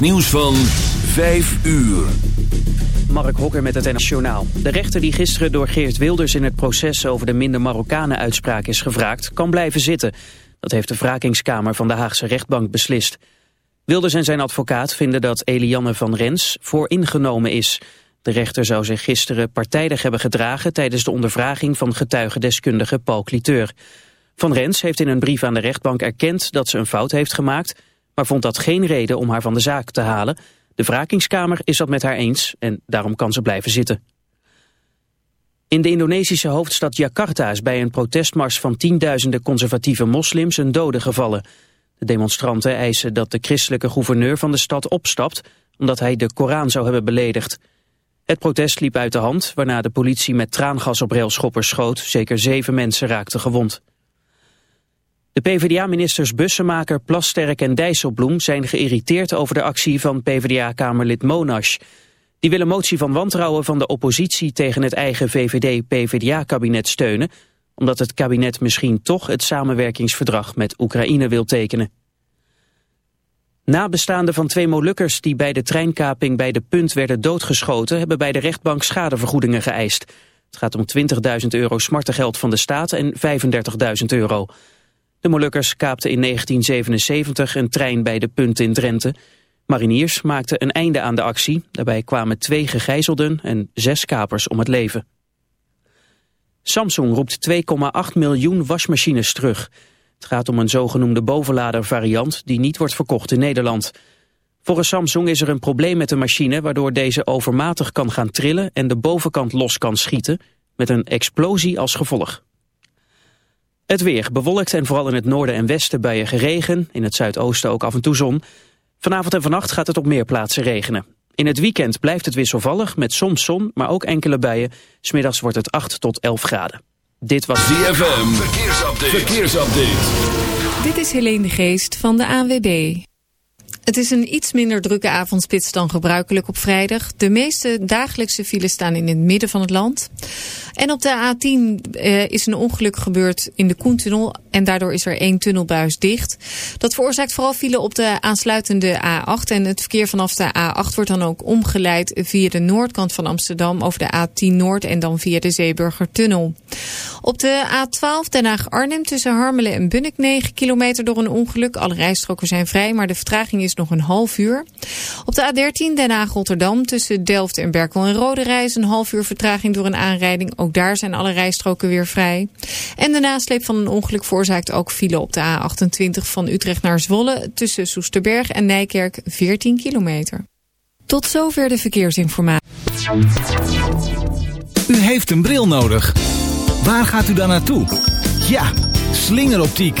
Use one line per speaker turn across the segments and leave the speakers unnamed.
Nieuws van 5 uur.
Mark Hokker met het Nationaal. De rechter die gisteren door Geert Wilders in het proces over de minder Marokkanen uitspraak is gevraagd, kan blijven zitten. Dat heeft de wrakingskamer van de Haagse rechtbank beslist. Wilders en zijn advocaat vinden dat Elianne van Rens vooringenomen is. De rechter zou zich gisteren partijdig hebben gedragen tijdens de ondervraging van getuigendeskundige Paul Cliteur. Van Rens heeft in een brief aan de rechtbank erkend dat ze een fout heeft gemaakt maar vond dat geen reden om haar van de zaak te halen. De wrakingskamer is dat met haar eens en daarom kan ze blijven zitten. In de Indonesische hoofdstad Jakarta is bij een protestmars van tienduizenden conservatieve moslims een dode gevallen. De demonstranten eisen dat de christelijke gouverneur van de stad opstapt omdat hij de Koran zou hebben beledigd. Het protest liep uit de hand, waarna de politie met traangas op railschoppers schoot. Zeker zeven mensen raakten gewond. De PvdA-ministers Bussemaker, Plasterk en Dijsselbloem zijn geïrriteerd over de actie van PvdA-kamerlid Monash. Die wil een motie van wantrouwen van de oppositie tegen het eigen VVD-PvdA-kabinet steunen, omdat het kabinet misschien toch het samenwerkingsverdrag met Oekraïne wil tekenen. Nabestaanden van twee Molukkers die bij de treinkaping bij de punt werden doodgeschoten, hebben bij de rechtbank schadevergoedingen geëist. Het gaat om 20.000 euro smartengeld van de staat en 35.000 euro. De Molukkers kaapten in 1977 een trein bij de punt in Drenthe. Mariniers maakten een einde aan de actie. Daarbij kwamen twee gegijzelden en zes kapers om het leven. Samsung roept 2,8 miljoen wasmachines terug. Het gaat om een zogenoemde bovenlader variant die niet wordt verkocht in Nederland. Volgens Samsung is er een probleem met de machine waardoor deze overmatig kan gaan trillen en de bovenkant los kan schieten met een explosie als gevolg. Het weer bewolkt en vooral in het noorden en westen buien geregen. In het zuidoosten ook af en toe zon. Vanavond en vannacht gaat het op meer plaatsen regenen. In het weekend blijft het wisselvallig met soms zon, maar ook enkele buien. Smiddags wordt het 8 tot 11 graden. Dit was
ZFM. Verkeersupdate. Verkeersupdate.
Dit is Helene de Geest van de ANWB. Het is een iets minder drukke avondspits dan gebruikelijk op vrijdag. De meeste dagelijkse files staan in het midden van het land. En op de A10 eh, is een ongeluk gebeurd in de Koentunnel. En daardoor is er één tunnelbuis dicht. Dat veroorzaakt vooral file op de aansluitende A8. En het verkeer vanaf de A8 wordt dan ook omgeleid via de noordkant van Amsterdam over de A10 Noord en dan via de Zeeburgertunnel. Op de A12 Den Haag-Arnhem tussen Harmelen en Bunnik 9 kilometer door een ongeluk. Alle rijstroken zijn vrij, maar de vertraging is nog een half uur. Op de A13 Den Haag-Rotterdam tussen Delft en Berkel en Rode Reis een half uur vertraging door een aanrijding. Ook daar zijn alle rijstroken weer vrij. En de nasleep van een ongeluk veroorzaakt ook file op de A28 van Utrecht naar Zwolle tussen Soesterberg en Nijkerk 14 kilometer. Tot zover de verkeersinformatie.
U heeft een bril nodig. Waar gaat u dan naartoe? Ja, slingeroptiek.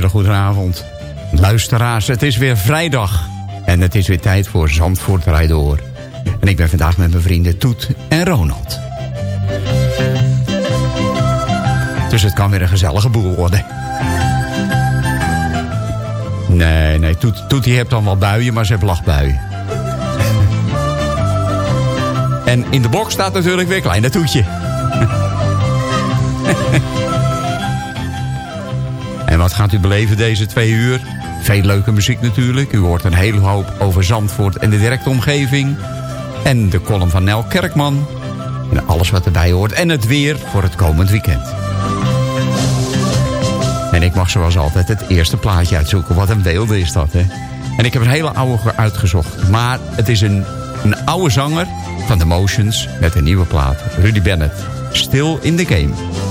Hele goede. Luisteraars, het is weer vrijdag. En het is weer tijd voor Zandvoort Rijdoor. En ik ben vandaag met mijn vrienden Toet en Ronald. Dus het kan weer een gezellige boel worden. Nee, nee, Toet, Toet die dan wel buien, maar ze heeft lachbuien. En in de box staat natuurlijk weer Kleine Toetje. wat gaat u beleven deze twee uur? Veel leuke muziek natuurlijk. U hoort een hele hoop over Zandvoort en de directe omgeving. En de column van Nel Kerkman. En alles wat erbij hoort. En het weer voor het komend weekend. En ik mag zoals altijd het eerste plaatje uitzoeken. Wat een beelde is dat, hè? En ik heb een hele oude uitgezocht. Maar het is een, een oude zanger van The Motions met een nieuwe plaat. Rudy Bennett. Still in the game.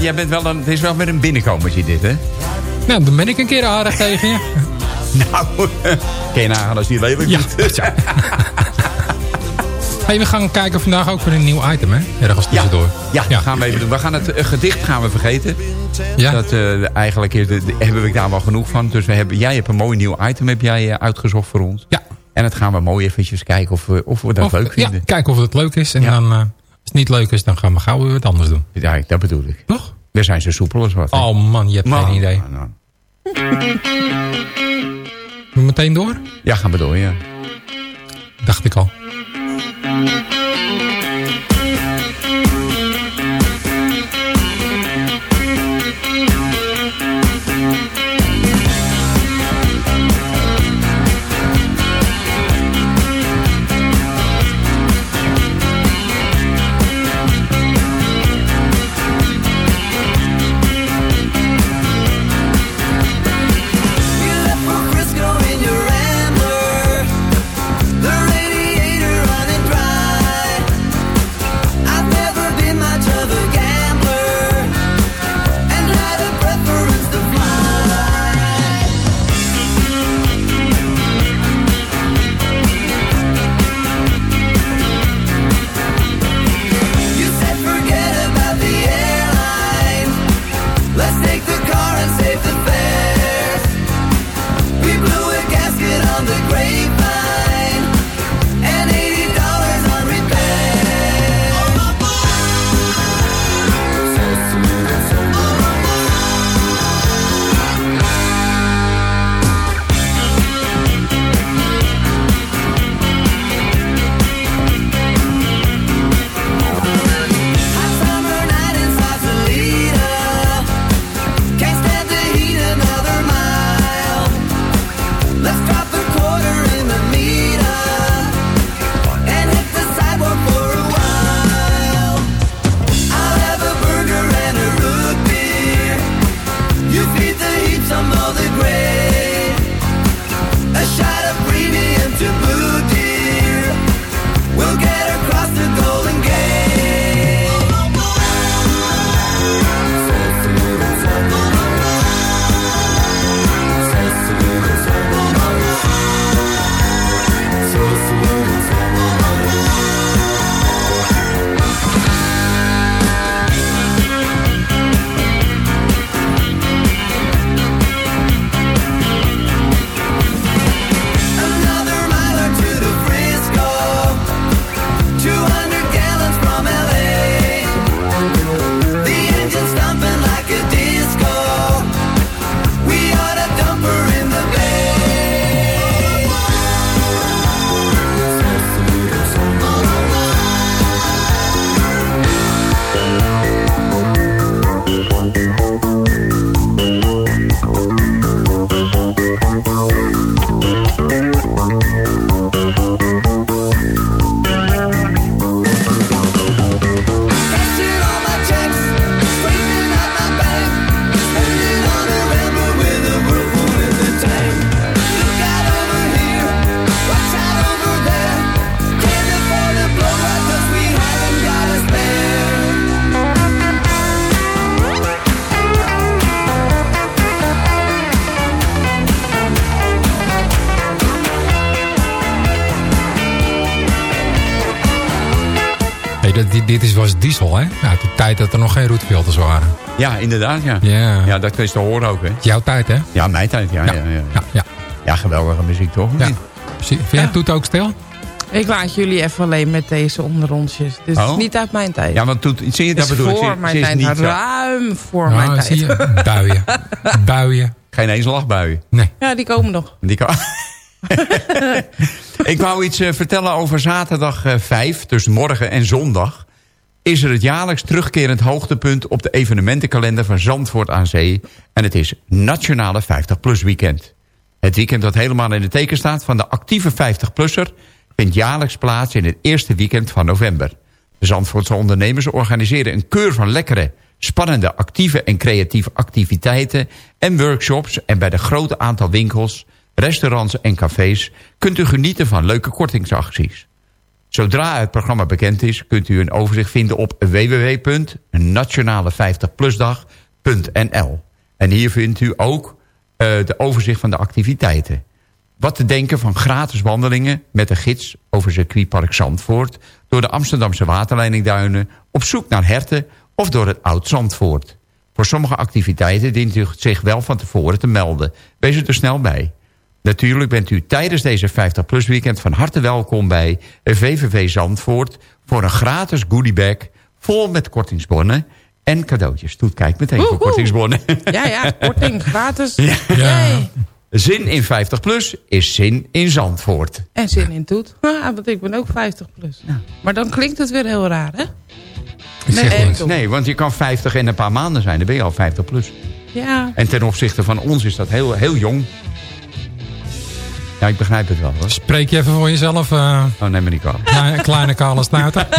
Jij bent, wel een, het is wel met een binnenkomertje dit, hè?
Nou, dan ben ik een keer aardig tegen je.
nou, kun je nagaan als die lelijk
ja, ja. hey, we gaan kijken vandaag ook voor een nieuw item, hè? Ergens tussendoor.
Ja, ja, gaan we even doen. We gaan het uh, gedicht gaan we vergeten. Ja. Dat, uh, eigenlijk is, de, de, hebben we daar wel genoeg van. Dus we hebben, jij hebt een mooi nieuw item heb jij, uh, uitgezocht voor ons.
Ja.
En dat gaan we mooi eventjes kijken of we, of we dat leuk vinden.
Ja, kijken of het leuk is. En dan, het niet leuk is, dan gaan we gauw weer wat anders doen.
Ja, dat bedoel ik.
Nog?
We zijn zo soepel als wat.
Oh man, je hebt man, geen idee. Man, we meteen door?
Ja, gaan we door, ja.
Dacht ik al. Diesel, hè? Uit de tijd dat er nog geen roetfilters waren.
Ja, inderdaad, ja.
Ja.
Ja, dat is te horen ook, hè.
Jouw tijd, hè?
Ja, mijn tijd, ja. Ja, ja, ja.
Ja, ja.
ja geweldige muziek, toch?
Ja. Vind jij Toet ook stil?
Ik laat jullie even alleen met deze onderrondjes. Dus het
Oh.
is niet uit mijn tijd.
Ja, want toen, zie je,
het
dat bedoel ik.
voor mijn tijd.
niet zo-
Ruim voor
Ja,
mijn tijd.
zie je? Buien. Buien.
Geen eens lachbuien.
Nee.
Ja, die komen nog.
Die kan... ik wou iets eh, vertellen over zaterdag eh 5, tussen morgen en zondag. Is er het jaarlijks terugkerend hoogtepunt op de evenementenkalender van Zandvoort aan Zee. En het is Nationale 50PLUS Weekend. Het weekend dat helemaal in het teken staat van de actieve 50-plusser... vindt jaarlijks plaats in het eerste weekend van november. De Zandvoortse ondernemers organiseren een keur van lekkere, spannende, actieve en creatieve activiteiten en workshops. En bij de grote aantal winkels, restaurants en cafés kunt u genieten van leuke kortingsacties. Zodra het programma bekend is, kunt u een overzicht vinden op www.nationale50plusdag.nl. En hier vindt u ook eh, de overzicht van de activiteiten. Wat te denken van gratis wandelingen met een gids over circuitpark Zandvoort... door de Amsterdamse waterleidingduinen, op zoek naar herten of door het Oud-Zandvoort. Voor sommige activiteiten dient u zich wel van tevoren te melden. Wees er dus snel bij. Natuurlijk bent u tijdens deze 50PLUS weekend van harte welkom bij VVV Zandvoort... voor een gratis goodiebag vol met kortingsbonnen en cadeautjes. Toet, kijk meteen voor kortingsbonnen.
Ja, ja, korting, gratis.
Ja. Zin in 50PLUS is zin in Zandvoort.
En zin in toet. Ja, want ik ben ook 50 plus. Maar dan klinkt het weer heel raar, hè?
Ik zeg
Nee.
Nee, want je kan 50 in een paar maanden zijn. Dan ben je al 50 plus.
Ja.
En ten opzichte van ons is dat heel, heel jong. Ja, ik begrijp het wel hoor.
Spreek je even voor jezelf, eh
Oh, neem me niet kwalijk.
kleine, kleine kale snuiter.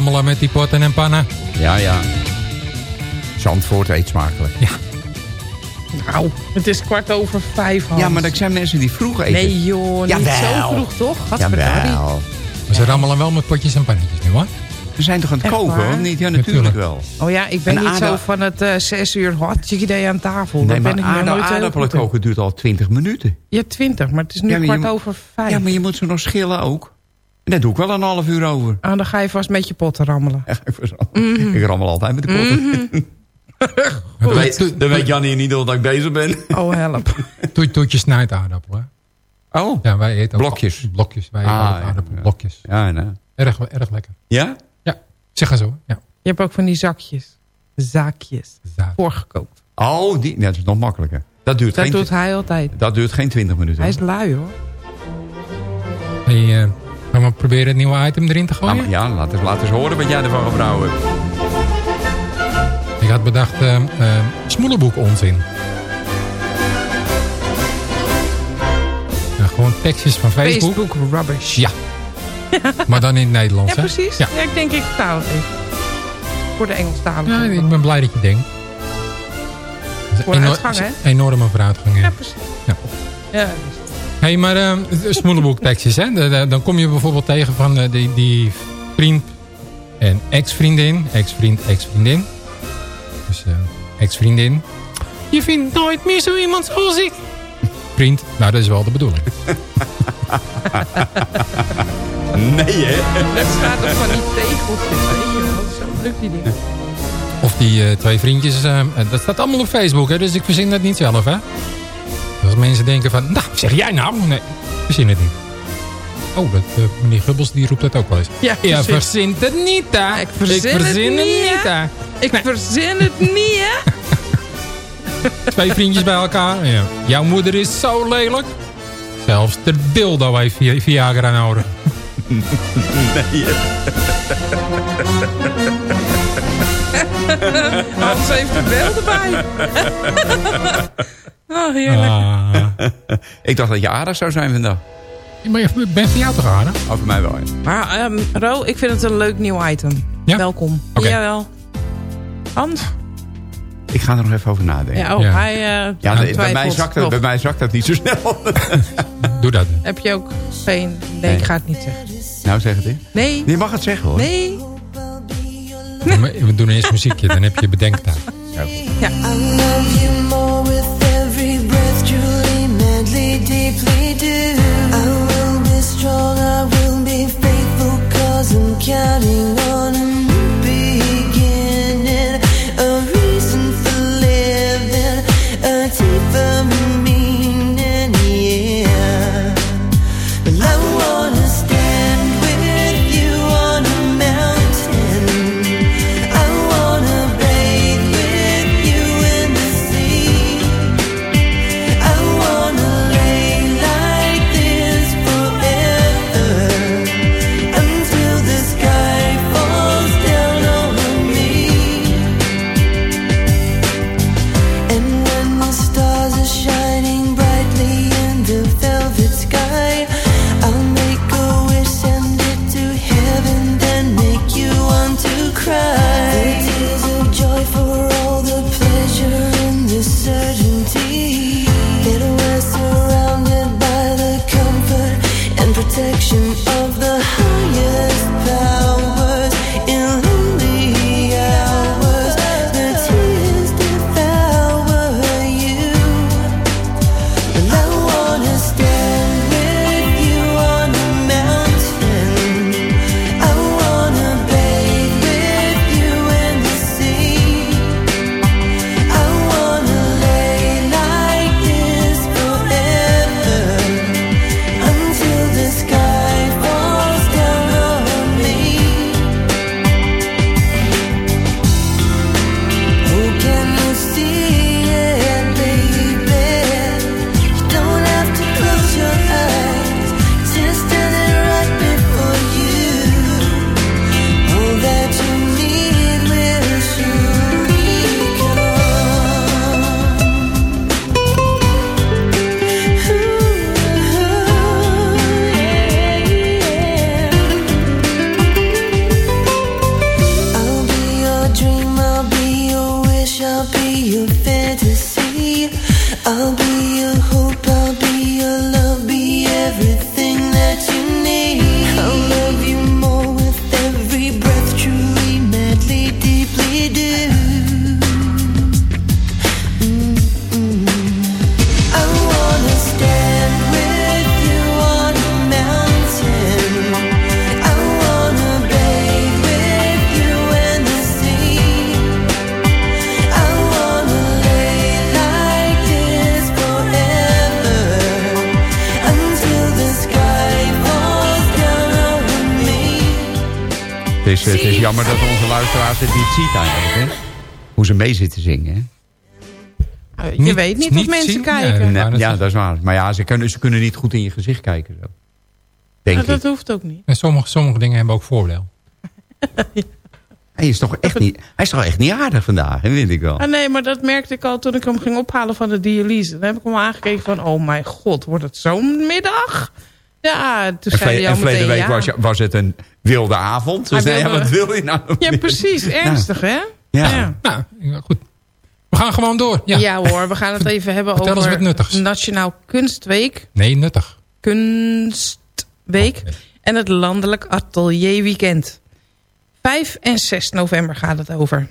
rammelen met die potten en pannen.
Ja, ja. Zandvoort eet smakelijk.
Nou, het is kwart over vijf. Hans.
Ja, maar er zijn mensen die vroeg eten.
Nee joh, niet
Jawel.
zo vroeg toch? Gadverdarie.
Jawel.
Maar ze rammelen wel met potjes en pannetjes nu hoor.
We zijn toch aan het
Echt
koken, of niet? Ja, natuurlijk
Natuurlijk.
wel.
Oh ja, ik ben niet zo van het eh, zes uur hot idee aan tafel.
Nee,
Daar
maar
ben ik
aardappelen koken duurt al 20 minuten.
Ja, twintig, maar het is nu
Ja,
kwart
moet-
over vijf.
Ja, maar je moet ze nog schillen ook. En daar doe ik wel een half uur over.
Ah, dan ga je vast met je potten rammelen.
Echt even zo. Ik rammel altijd met de potten. Dan weet, dan weet Jannie niet dat ik bezig ben.
Oh, help.
Toet, toetje snijdt aardappel hè.
Oh.
Ja, wij eten ook
Blokjes.
Blokjes. Wij eten
Ah,
ook
ja. Ja, nou.
Erg, erg lekker.
Ja?
Ja, zeg maar zo. Ja.
Je hebt ook van die zakjes. Zaakjes.
Zaak.
Voorgekookt.
Oh, die, nee, dat is nog makkelijker. Dat duurt,
Dat
geen,
doet hij altijd.
dat duurt geen 20 minuten.
Hij is lui hoor.
Hey, eh, gaan we proberen het nieuwe item erin te gooien?
Ja, maar ja, laat eens, laat eens horen wat jij ervan gebrouwen hebt.
Ik had bedacht, eh, smoelenboek onzin. Ja, gewoon tekstjes van Facebook.
Facebook rubbish.
Ja. maar dan in het Nederlands,
Ja,
hè?
precies.
Ja.
Ja. ik denk ik vertaal het even. Voor de Engelstalige.
Ja, ik ben blij dat je denkt. Dat is
Voor een
eno-
uitgang, hè?
enorme vooruitgang. Ja,
precies.
Ja. Hey, maar uh, smoelenboektekstjes, hè? Da- da- Dan kom je bijvoorbeeld tegen van eh, die, die vriend en ex-vriendin. Ex-vriend, ex-vriendin. Dus eh, ex-vriendin. Je vindt nooit meer zo iemand zoals ik. Vriend, nou dat is wel de bedoeling.
Nee, hè?
Dat staat toch van die tegeltjes, weet je wel. Zo lukt die ding.
Of die eh, twee vriendjes, eh, eh, dat staat allemaal op Facebook, hè? dus ik verzin dat niet zelf. Hè? Mensen denken van, nou, zeg jij nou? Nee, ik verzin het niet. Oh, dat, eh, meneer Gubbels die roept dat ook wel eens.
Ja, precies.
verzint het niet, hè?
Ik verzin het niet, hè? Ik verzin het niet, hè?
Twee vriendjes bij elkaar. Ja. Jouw moeder is zo lelijk. Zelfs de dildo heeft Vi- Viagra nodig.
Nee?
Hans heeft er wel erbij. oh, heerlijk.
Ah.
Ik dacht dat je aardig zou zijn vandaag.
Maar je bent van jou toch aardig?
Oh, voor mij wel. ja.
Maar ehm, Ro, ik vind het een leuk nieuw item.
Ja?
Welkom.
Oké.
Jawel. Hans?
Ik ga er nog even over nadenken.
Ja, oh,
Ja.
hij eh
Ja, bij, mij zakt dat, bij mij zakt dat niet zo snel.
Doe dat.
Heb je ook geen... Nee, ik ga het niet zeggen.
nou, zeg het eens.
Nee,
Je mag het zeggen, hoor.
nee.
We doen eerst muziekje, dan heb je bedenktijd.
Ja.
I counting on a
is, het is jammer dat onze luisteraars het niet ziet eigenlijk, hè? Hoe ze mee zitten zingen, hè?
Nou, je
Niet-
weet niet,
niet
of mensen
zien?
kijken.
Ja,
Nou,
Nee,
dat
ja,
is-
dat is waar. Maar ja, ze kunnen, ze kunnen niet goed in je gezicht kijken. Zo. Denk
dat
ik.
hoeft ook niet.
En sommige, sommige dingen hebben ook voordeel.
Hij is toch echt niet, hij is toch echt niet aardig vandaag, hè, vind ik wel.
Ah, nee, maar dat merkte ik al toen ik hem ging ophalen van de dialyse. Dan heb ik hem aangekeken van, oh mijn god, wordt het zo'n middag? Ja, toen
En,
zei hij
vle-
al
en verleden
meteen
week
ja.
was, was het een wilde avond. Dus
Hij
nee, ja,
wilde-
wat wil je nou?
Ja, precies. Ernstig, hè?
Ja.
Nou, ja, goed. We gaan gewoon door. Ja.
Ja. hoor, we gaan het even hebben
Vertel eens
over. Nationaal Kunstweek.
Nee, nuttig.
Kunstweek. En het Landelijk Atelierweekend. 5 en 6 november gaat het over.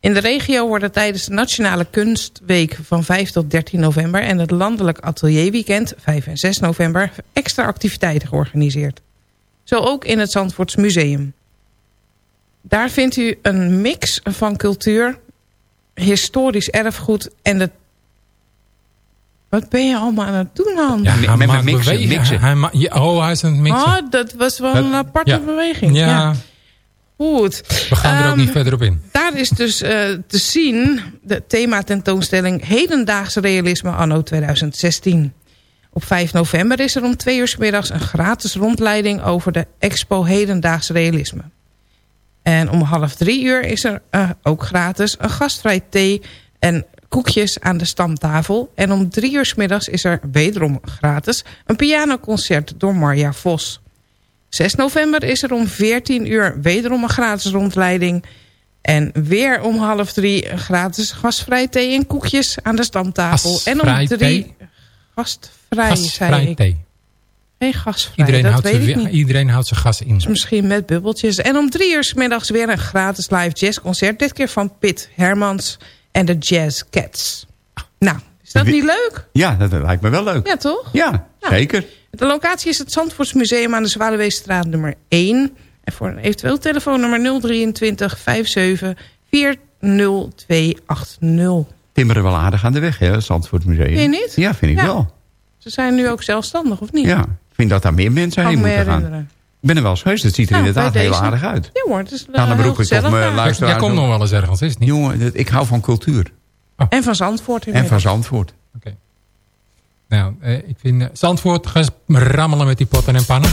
In de regio worden tijdens de Nationale Kunstweek van 5 tot 13 november... en het Landelijk Atelierweekend 5 en 6 november... extra activiteiten georganiseerd. Zo ook in het Zandvoorts Museum. Daar vindt u een mix van cultuur, historisch erfgoed en de... Wat ben je allemaal aan het doen, Han?
Ja,
Met-
hij
met
maakt
mixen, mixen.
Hij ma- ja, oh, hij is aan het mixen.
Oh, dat was wel een aparte
ja.
beweging.
ja,
Ja. Goed.
we gaan er ook
Ehm,
niet verder op in.
Daar is dus eh, te zien de thematentoonstelling Hedendaags Realisme anno 2016. Op 5 november is er om twee uur 's middags een gratis rondleiding over de expo Hedendaags Realisme. En om half drie uur is er eh, ook gratis een gastvrij thee en koekjes aan de stamtafel. En om drie uur 's middags is er wederom gratis een pianoconcert door Marja Vos. 6 november is er om 14 uur wederom een gratis rondleiding. En weer om half drie een gratis gastvrij thee en koekjes aan de stamtafel. en om
Gastvrij
drie...
thee?
Gastvrij, zei ik.
thee.
Geen gastvrij,
Iedereen
dat
houdt,
weet ik niet.
iedereen houdt zijn gas in.
Misschien met bubbeltjes. En om drie uur 's middags weer een gratis live jazzconcert. Dit keer van Pit Hermans en de Jazz Cats. Nou, is dat niet leuk?
Ja, dat lijkt me wel leuk.
Ja, toch?
Ja, zeker.
De locatie is het Zandvoortsmuseum aan de Zwaluweestraat nummer 1. En voor een eventueel telefoonnummer 023 57 40280.
Timmeren wel aardig aan de weg, hè, het Zandvoort Museum.
Vind je niet?
Ja, vind ik
Ja.
wel.
Ze zijn nu ook zelfstandig, of niet?
Ja, ik vind dat daar meer mensen
Kan
heen moeten gaan.
herinneren.
Ik ben er wel eens geweest, het ziet er
Nou,
inderdaad heel aardig uit.
Ja hoor, het is
Nou, dan
uh, heel
ik op
gezellig
mijn
daar.
luisteraars.
Jij komt nog wel eens ergens, is het niet?
Jongen, ik hou van cultuur.
En van Zandvoort
En van Zandvoort.
Nou, eh, ik vind eh, Zandvoort, ga eens rammelen met die potten en pannen.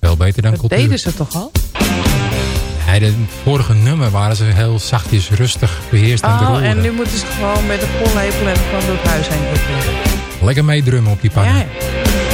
Wel beter dan
Dat
cultuur.
deden ze toch al?
Nee, de vorige nummer waren ze heel zachtjes, rustig, beheerst aan de
Oh,
roeren.
en nu moeten ze gewoon met de pollepel en gewoon door het huis heen.
Lekker meedrummen op die pannen.
Ja, ja.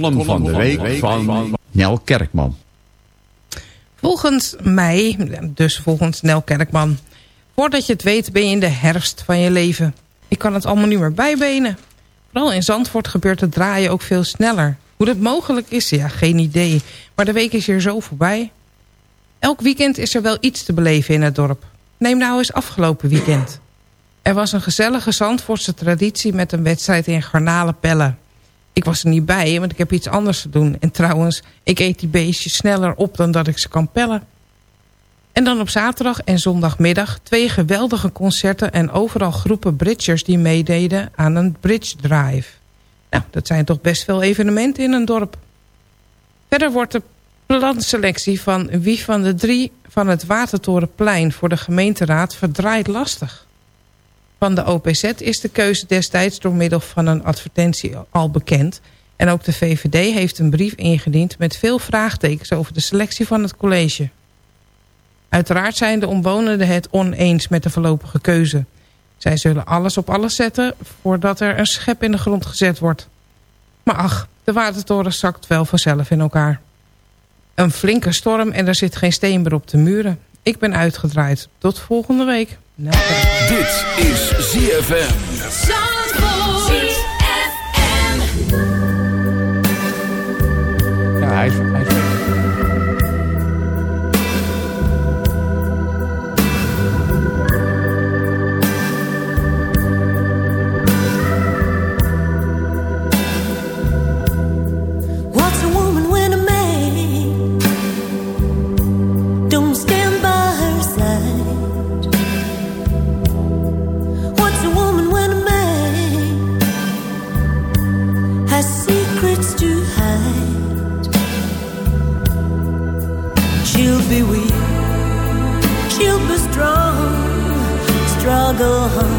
Column, van de week, van, Nel Kerkman.
Volgens mij, dus volgens Nel Kerkman... voordat je het weet ben je in de herfst van je leven. Ik kan het allemaal niet meer bijbenen. Vooral in Zandvoort gebeurt het draaien ook veel sneller. Hoe dat mogelijk is, ja, geen idee. Maar de week is hier zo voorbij. Elk weekend is er wel iets te beleven in het dorp. Neem nou eens afgelopen weekend. Er was een gezellige Zandvoortse traditie met een wedstrijd in garnalenpellen. Ik was er niet bij, want ik heb iets anders te doen. En trouwens, ik eet die beestjes sneller op dan dat ik ze kan pellen. En dan op zaterdag en zondagmiddag twee geweldige concerten... en overal groepen bridgers die meededen aan een bridge drive. Nou, dat zijn toch best veel evenementen in een dorp. Verder wordt de planselectie van wie van de drie van het Watertorenplein... voor de gemeenteraad verdraaid lastig. Van de OPZ is de keuze destijds door middel van een advertentie al bekend... En ook de VVD heeft een brief ingediend met veel vraagtekens over de selectie van het college. Uiteraard zijn de omwonenden het oneens met de voorlopige keuze. Zij zullen alles op alles zetten voordat er een schep in de grond gezet wordt. Maar ach, de watertoren zakt wel vanzelf in elkaar. Een flinke storm en er zit geen steen meer op de muren. Ik ben uitgedraaid. Tot volgende week.
Dit is ZFM.
Ja, hij is, hij is
be weak, be strong, struggle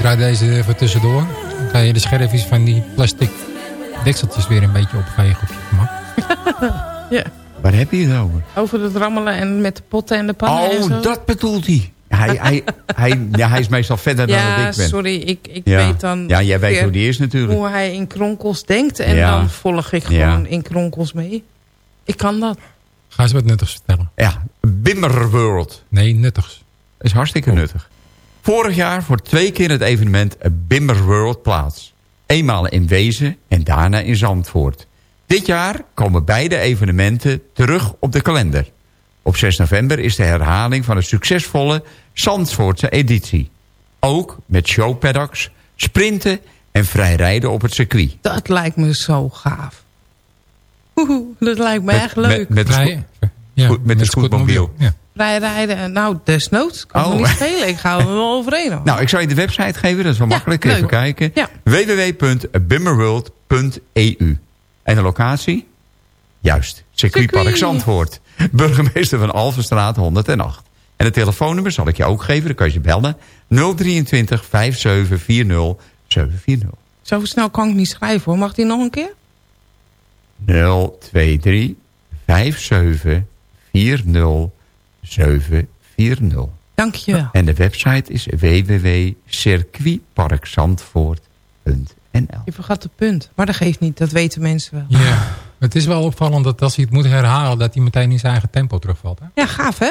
draai deze even tussendoor. Dan kan je de scherfjes van die plastic dekseltjes weer een beetje opvegen op je gemak.
Ja,
Waar heb je het over?
over het rammelen en met de potten en de pannen en zo.
Oh, dat bedoelt hij. Hij, hij, hij, ja, hij is meestal verder dan dat ik ben.
sorry, ik, ik
Ja.
weet dan...
Ja, jij weet hoe die is natuurlijk.
Hoe hij in kronkels denkt en
Ja.
dan volg ik
Ja.
gewoon in kronkels mee. Ik kan dat.
Ga eens wat nuttigs vertellen.
Ja, Bimmerworld.
Nee, nuttigs.
is hartstikke nuttig. Vorig jaar voor twee keer het evenement Bimmer World plaats. Eenmaal in Wezen en daarna in Zandvoort. Dit jaar komen beide evenementen terug op de kalender. Op 6 november is de herhaling van een succesvolle Zandvoortse editie. Ook met showpaddocks, sprinten en vrijrijden op het circuit.
Dat lijkt me zo gaaf. Oeh, dat lijkt me echt leuk.
Met, met, de,
Vrij-
sco-
ja,
Goed, met de scootmobiel.
Ja.
Vrijrijden, en nou, desnoods. Kan
Oh.
niet schelen. Ik ga er wel overheen. hoor.
Nou, ik zal je de website geven, dat is wel
Ja,
makkelijk.
leuk.
Even kijken.
Ja.
www.bimmerworld.eu En de locatie? Juist, circuitpark
Circuit.
Zandvoort. Burgemeester van Alvenstraat 108. En het telefoonnummer zal ik je ook geven, dan kan je ze bellen. 023 5740 740.
Zo snel kan ik niet schrijven hoor. Mag die nog een keer?
023 5740 740.
Dankjewel.
En de website is www.circuitparkzandvoort.nl
Je vergat de punt. Maar dat geeft niet. Dat weten mensen wel.
Ja, het is wel opvallend dat als hij het moet herhalen... dat hij meteen in zijn eigen tempo terugvalt. Hè?
Ja, gaaf hè?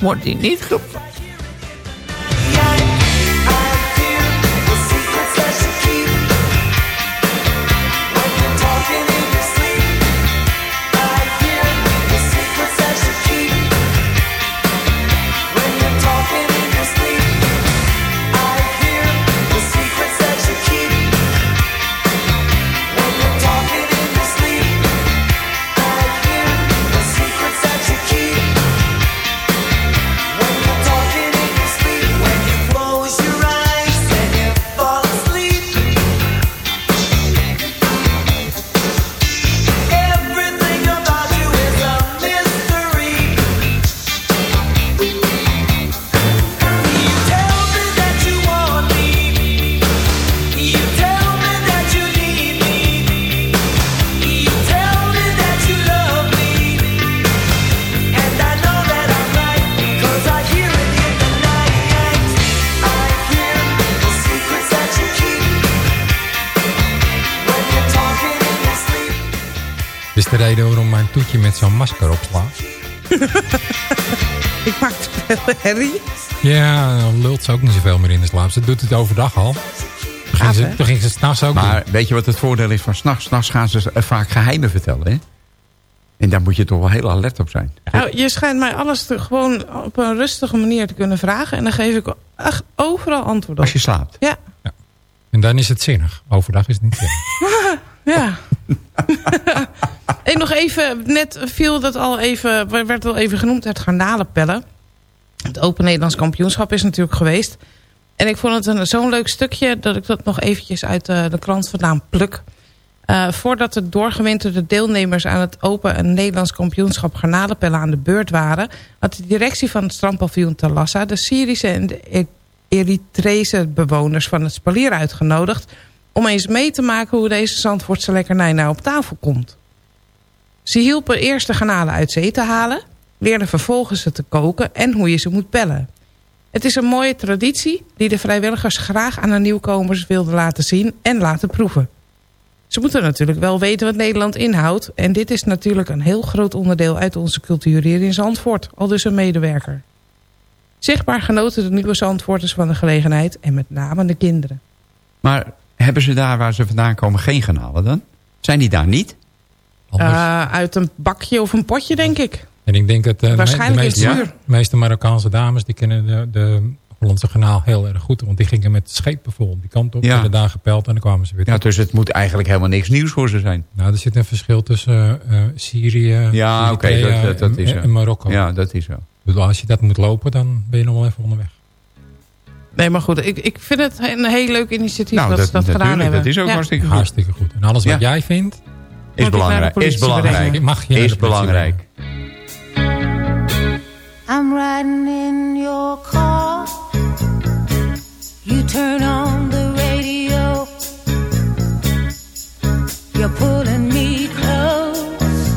Wordt die niet gepakt?
Met zo'n masker opslaat.
Ik maak te veel herrie.
Ja, dan lult ze ook niet zoveel meer in de slaap. Ze doet het overdag al.
Gaaf,
ze,
hè?
toen ging ze s'nachts ook
Maar weet je wat het voordeel is van s'nachts? S'nachts gaan ze eh, vaak geheimen vertellen, hè? En daar moet je toch wel heel alert op zijn.
Nou, je schijnt mij alles te, gewoon op een rustige manier te kunnen vragen. En dan geef ik echt overal antwoord op.
Als je slaapt.
Ja,
doen. En dan is het zinnig. Overdag is het niet zinnig.
ja. en nog even, net viel dat al even, werd al even genoemd, het garnalenpellen. Het Open Nederlands Kampioenschap is natuurlijk geweest. En ik vond het zo'n leuk stukje dat ik dat nog eventjes uit de, de krant vandaan pluk. Eh, voordat de doorgewinterde deelnemers aan het Open Nederlands Kampioenschap garnalenpellen aan de beurt waren... had de directie van het strandpaviljoen Talassa de Syrische en de E- Eritrese bewoners van het spalier uitgenodigd... om eens mee te maken hoe deze Zandvoortse lekkernij nou op tafel komt. Ze hielpen eerst de garnalen uit zee te halen... leerden vervolgens ze te koken en hoe je ze moet pellen. Het is een mooie traditie die de vrijwilligers graag aan de nieuwkomers wilden laten zien en laten proeven. Ze moeten natuurlijk wel weten wat Nederland inhoudt... en dit is natuurlijk een heel groot onderdeel uit onze cultuur hier in Zandvoort, al dus een medewerker. Zichtbaar genoten de nieuwe Zandvoorters van de gelegenheid en met name de kinderen.
Maar hebben ze daar waar ze vandaan komen geen garnalen dan? Zijn die daar niet?
Eh, uit een bakje of een potje, denk ik.
en ik denk dat eh,
waarschijnlijk
de meeste, de meeste Marokkaanse dames... die kennen de, de Hollandse kanaal heel erg goed. Want die gingen met scheep bijvoorbeeld die kant op.
Ja.
werden daar gepeld en dan kwamen ze weer
Ja,
terug.
dus het moet eigenlijk helemaal niks nieuws voor ze zijn.
Nou, er zit een verschil tussen eh, Syrië,
Ja, oké, dat, dat, dat is
en, Marokko.
Ja, dat is zo.
Bedoel, als je dat moet lopen, dan ben je nog wel even onderweg.
Nee, maar goed, ik, ik vind het een heel leuk initiatief
Nou,
dat,
dat,
ze dat gedaan
natuurlijk,
hebben.
dat is ook
Ja.
hartstikke goed.
Hartstikke goed. En alles wat
Ja.
jij vindt,
Is belangrijk. Is belangrijk.
mag je
Is belangrijk.
I'm riding in your car. You turn on the radio. You're pulling me close.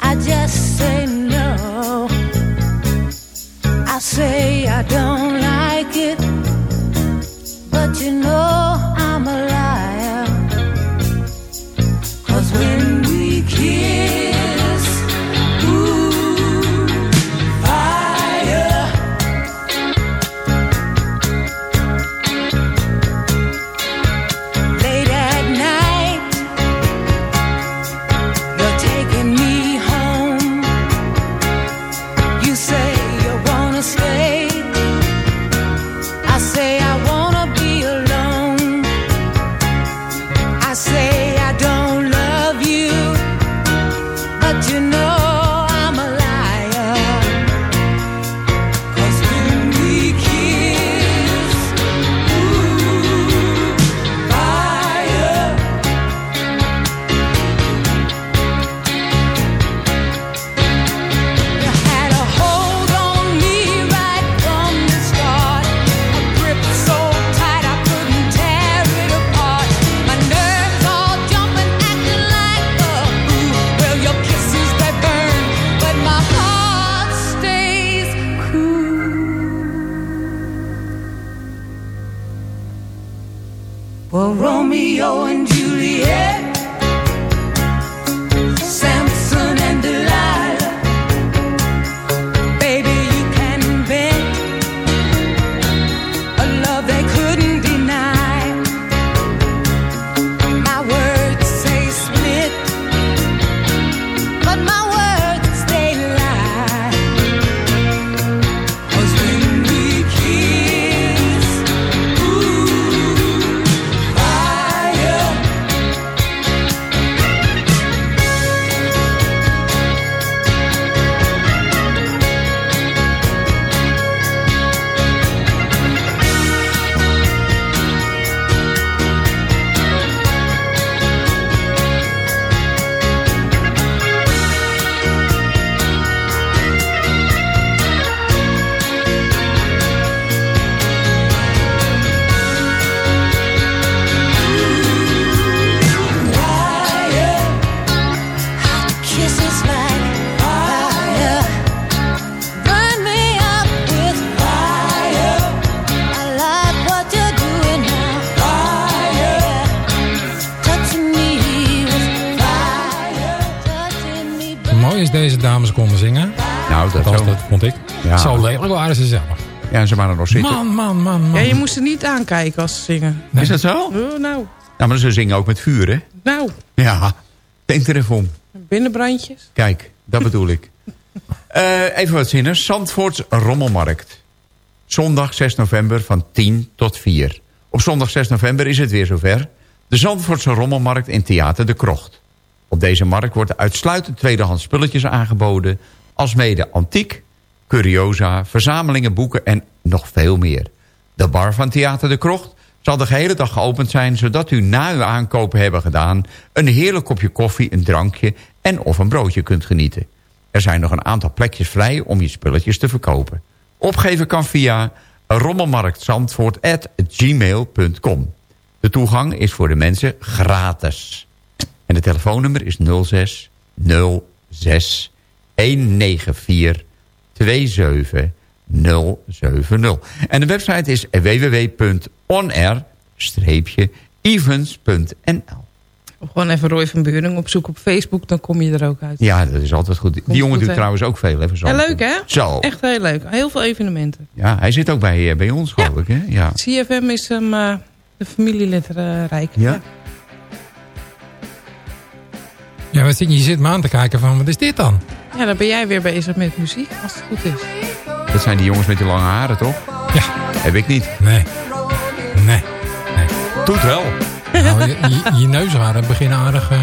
I just say no. I say I don't
waren
ze waren nog zitten.
Man, man, man, man.
Ja, je moest ze niet aankijken als ze zingen.
Is dat zo?
Oh, nou,
Ja, maar ze zingen ook met vuur, hè?
nou,
Ja, denk er even om.
binnenbrandjes.
Kijk, dat bedoel ik. Eh, even wat zinnen. Zandvoorts Rommelmarkt. Zondag 6 november van 10 tot 4. Op zondag 6 november is het weer zover. De Zandvoortse Rommelmarkt in Theater de Krocht. Op deze markt wordt uitsluitend tweedehands spulletjes aangeboden... alsmede antiek, curiosa, verzamelingen, boeken en nog veel meer. De bar van Theater de Krocht zal de gehele dag geopend zijn... zodat u na uw aankopen hebben gedaan... een heerlijk kopje koffie, een drankje en of een broodje kunt genieten. Er zijn nog een aantal plekjes vrij om je spulletjes te verkopen. Opgeven kan via rommelmarktzandvoort.gmail.com. De toegang is voor de mensen gratis. En de telefoonnummer is 06 06 194 27 070. En de website is www.onair-events.nl.
Of gewoon even Roy van Buring opzoeken op Facebook, dan kom je er ook uit.
Ja, dat is altijd goed. Die jongen
goed,
doet
hè?
trouwens ook veel. Even zo.
Ja, leuk hè?
Zo.
Echt heel leuk. Heel veel evenementen.
Ja, hij zit ook bij, eh, bij ons, geloof ik. Hè? Ja.
CFM is hem eh, de familielid eh, rijk.
Ja?
Ja, wat zit, je zit me aan te kijken van, wat is dit dan?
Ja, dan ben jij weer bezig met muziek, als het goed is.
Dat zijn die jongens met die lange haren, toch?
Ja.
Heb ik niet.
Nee. Nee.
Doet wel.
Nou, je, je, je neusharen beginnen aardig... eh,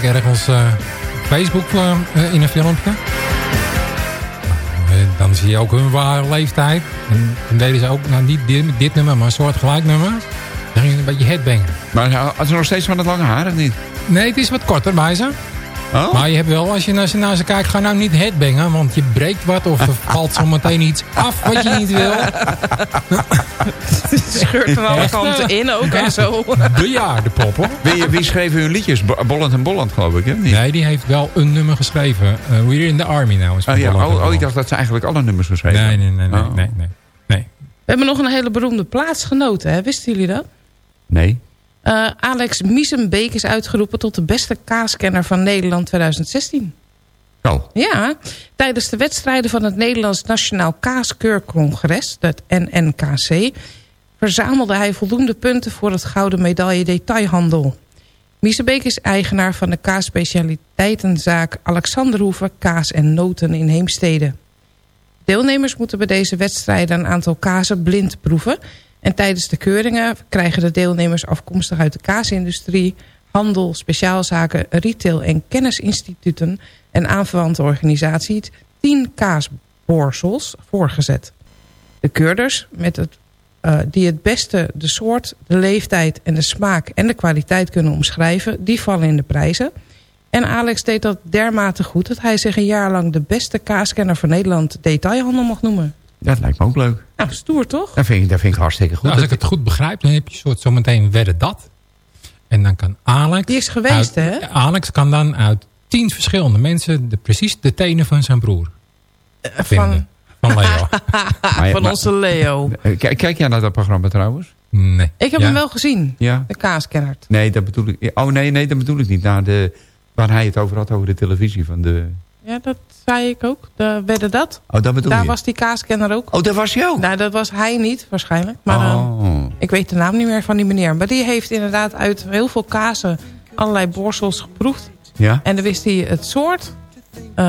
week ergens op Facebook eh, in een filmpje. Nou, eh, dan zie je ook hun ware leeftijd. En dan deden ze ook, nou niet dit, dit nummer, maar een soort gelijk nummer. Dan gingen ze een beetje headbangen.
Maar had ze nog steeds van het lange haar of niet?
Nee, het is wat korter bij ze.
Oh?
Maar je hebt wel, als je naar ze, naar ze kijkt, ga nou niet headbangen. Want je breekt wat of er valt zo meteen iets af wat je niet wil.
Scheurt van alle kanten
eh,
in ook en zo.
Bejaarde pop hoor.
Wie, wie schreef hun liedjes? Bo- Bolland en Bolland, geloof ik, hè? Niet?
Nee, die heeft wel een nummer geschreven. Uh, We're in the Army nou.
Oh, ja. Oh, oh, ik dacht dat ze eigenlijk alle nummers geschreven
Nee, nee, nee, nee,
Oh.
nee, nee, nee.
We hebben nog een hele beroemde plaatsgenoten, hè? wisten jullie dat?
Nee.
Eh, Alex Miesenbeek is uitgeroepen tot de beste kaaskenner van Nederland 2016. Ja, tijdens de wedstrijden van het Nederlands Nationaal Kaaskeurcongres, het NNKC, verzamelde hij voldoende punten voor het gouden medaille detailhandel. Miesebeek is eigenaar van de kaasspecialiteitenzaak Alexanderhoeven Kaas en Noten in Heemstede. Deelnemers moeten bij deze wedstrijden een aantal kazen blind proeven. En tijdens de keuringen krijgen de deelnemers afkomstig uit de kaasindustrie, handel, speciaalzaken, retail en kennisinstituten en aanverwante organisaties 10 kaasborsels voorgezet. De keurders met het, eh, die het beste de soort, de leeftijd en de smaak en de kwaliteit kunnen omschrijven, die vallen in de prijzen. En Alex deed dat dermate goed dat hij zich een jaar lang de beste kaaskenner van Nederland detailhandel mag noemen.
Dat lijkt me ook leuk.
Nou, stoer toch?
Dat vind ik, dat vind ik hartstikke goed.
Nou, als ik het goed begrijp, dan heb je soort zometeen wedden dat. En dan kan Alex...
Die is geweest,
uit-
hè?
Alex kan dan uit tien verschillende mensen de, precies de tenen van zijn broer
Van,
vinden. Van Leo.
Maar-
van
maar-
onze Leo.
Eh, Kijk, kijk jij naar dat programma trouwens?
Nee.
Ik heb
Ja.
hem wel gezien,
Ja.
de kaaskennert.
Nee, dat bedoel ik. Oh nee, nee, dat bedoel ik niet. Naar de, waar hij het over had, over de televisie van de...
Ja, dat zei ik ook. De, wedden dat?
Oh, dat bedoel
Daar
je?
was die kaaskenner ook.
Oh, daar was hij ook?
Nou, dat was hij niet, waarschijnlijk. Maar eh,
oh.
ik weet de naam niet meer van die meneer. Maar die heeft inderdaad uit heel veel kazen allerlei borsels geproefd.
Ja?
En dan wist hij het soort, eh,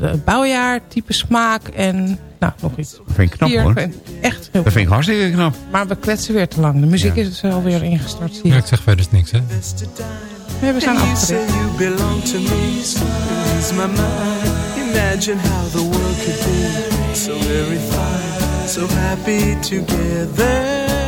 de- het bouwjaar, type smaak en nou, nog iets.
Dat vind ik knap
Vier,
hoor.
Echt heel
Dat vind ik hartstille knap.
Maar we kletsen weer te lang. De muziek
Ja.
is alweer ingestart. Zie
Ja, ik zeg verder niks, hè.
Nee, we zijn
And you say
afgericht.
you belong to me, so ease my mind. Imagine how the world could be so very fine, so happy together.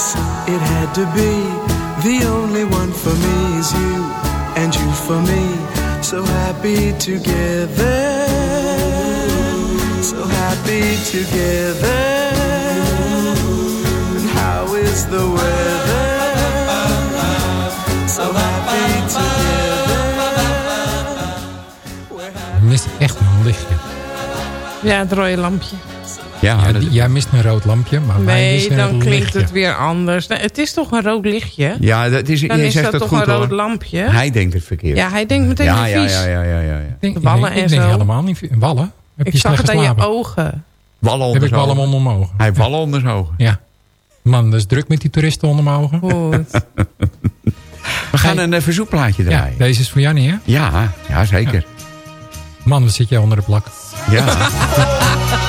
Dice, it had to be. The only one for me is you, and you for me. So happy together. So happy together. And how is the weather? So happy together.
Je mist echt een lichtje.
Ja, het rode lampje.
Ja,
Ja,
dat-
jij mist een rood lampje, maar wij
Nee,
missen
dan klinkt
lichtje.
het weer anders. Nee, het is toch een rood lichtje?
ja dat is,
Dan is
zegt
dat toch
goed
een rood
hoor.
lampje?
Hij denkt het verkeerd.
Ja, hij denkt meteen
ja, ja,
vies.
ja, ja, ja, ja.
Ik denk,
De wallen
nee,
en
ik denk
zo.
helemaal niet. Wallen? Heb
Ik
je
zag
slecht
het aan je
geslapen?
ogen.
Wallen onder
Heb ik wallen onder mijn ogen?
Hij heeft wallen onder zijn ogen.
Ja. Man, dat is druk met die toeristen onder mijn ogen.
Goed.
We gaan
Hey.
een eh, verzoekplaatje
Ja,
draaien. Ja,
deze is voor Jannie, hè?
ja, zeker.
Man, wat zit jij onder de plak?
Ja.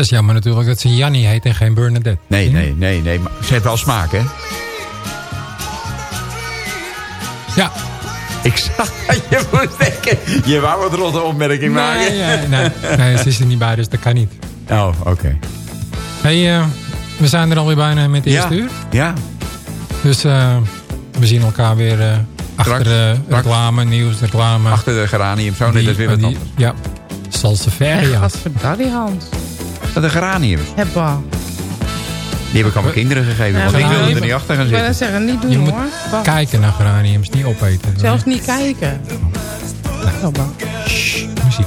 Is jammer natuurlijk dat ze Jannie heet en geen Bernadette.
Nee,
hm?
nee, nee, nee. Maar ze heeft wel smaak, hè?
Ja.
Ik zag dat je moest denken. Je wou wat rotte opmerking maken.
Nee, nee, nee, ze is er niet bij, dus dat kan niet.
Oh, oké.
Hey, eh, we zijn er alweer bijna met de eerste uur.
Ja.
Dus eh, we zien elkaar weer eh, achter
de
reclame, nieuws, reclame.
Achter de geranium, zo net als weer wat anders.
Ja,
Salseveria. Hans.
Dat een geranium.
Hebba.
Die heb ik aan mijn kinderen gegeven, ik wilde er niet achter gaan zitten.
Ik wil zeggen, niet doen hoor.
Kijken naar geraniums, niet opeten.
Zelfs niet kijken. Hebba.
Shh, muziek.